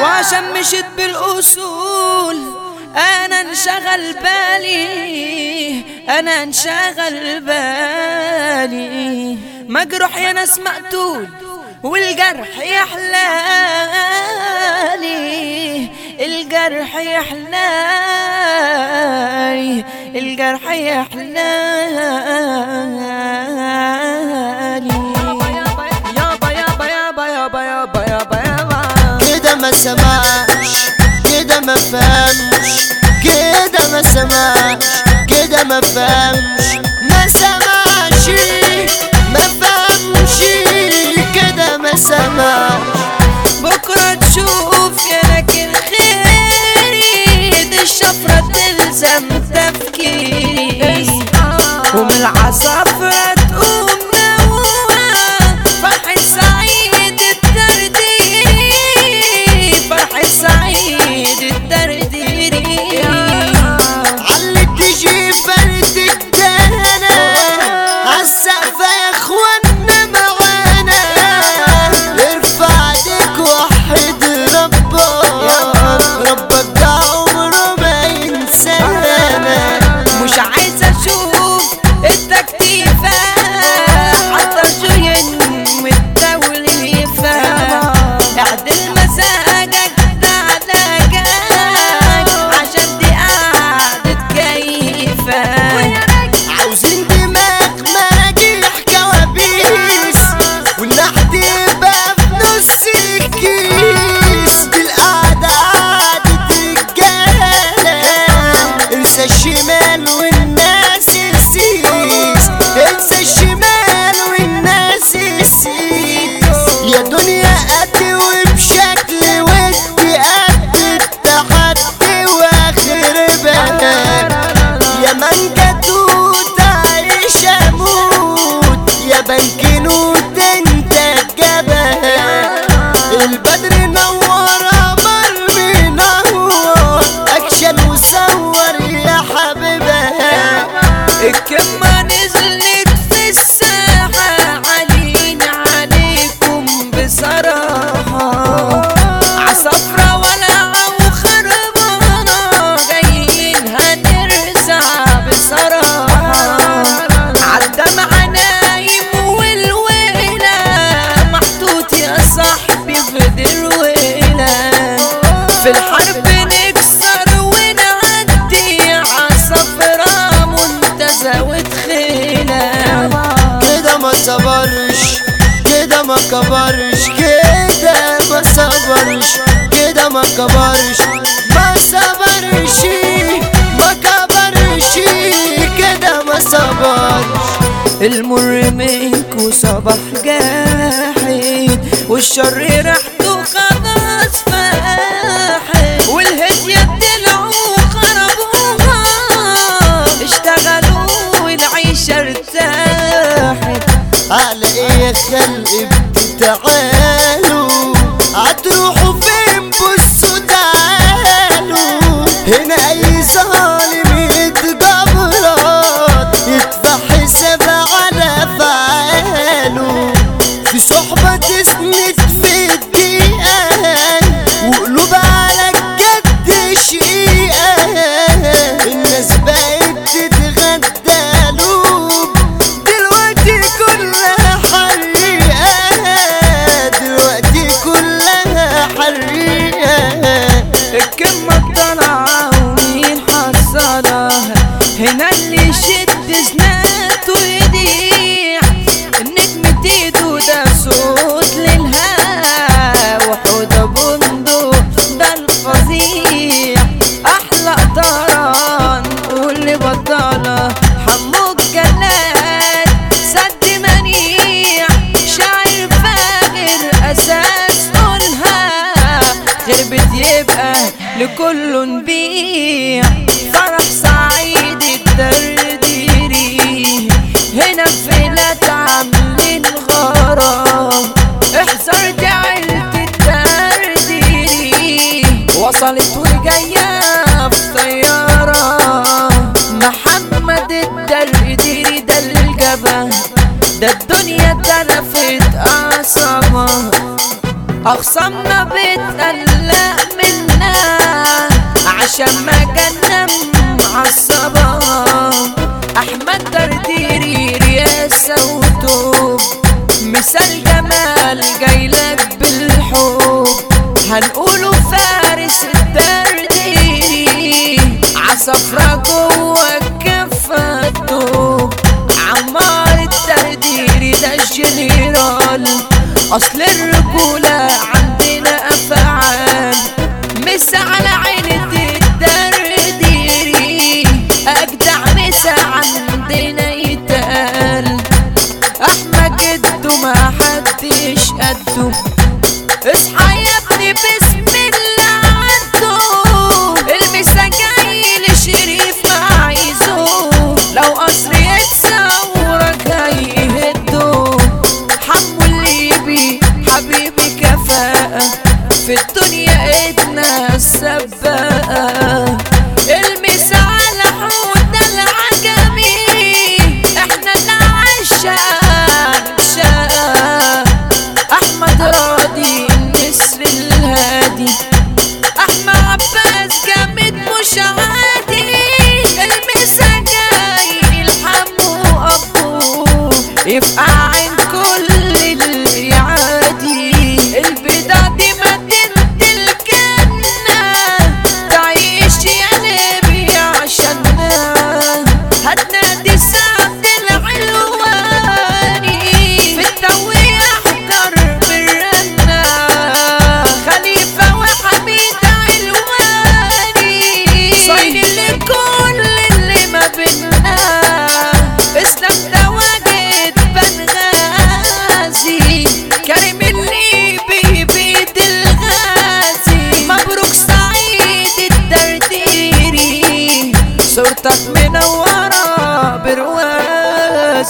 وعشان مشيت بالأصول أنا انشغل بالي أنا انشغل بالي. مجروح يا ناس مقتول والجرح يحلالي. الجرح يحلالي الجرح يحلالي. سمعش كده ما فهمش كده ما سمعش كده ما فهمش. ما سمعش ما فهمش كده ما سمعش بكرة تشوف يا لكن خيري دي الشفرة تلزم تفكيري. ومن العصافرة تقوم ser صبرش كده ما كبرش كده ما صبرش كده ما كبرش ما صبرش ما كبرش كده ما صبرش المر منكو صباح جاحد والشر ريحته خلاص فاحت والهدية خربوها اشتغلوا والعيشة ارتاحت على إيه خربت يبقى لكل نبيع فرح سعيد الدرديري هنا في لا عاملين غرام احذر دي عيلة الدرديري وصلت أخصامنا بتقلق منا عشان ما جنم عالصبا أحمد درديري رياسة وتوب. مثال جمال جايلك بالحب. هنقوله فارس الدرديري عصفرة جوه الكفة عمار الدرديري ده الجنرال أصل الرجولة عندنا أفعال. مس على عينة الدرديري اجدع مسا عندنا يتقال. احمد جدو ما حدش قده صورتك منورة بروازي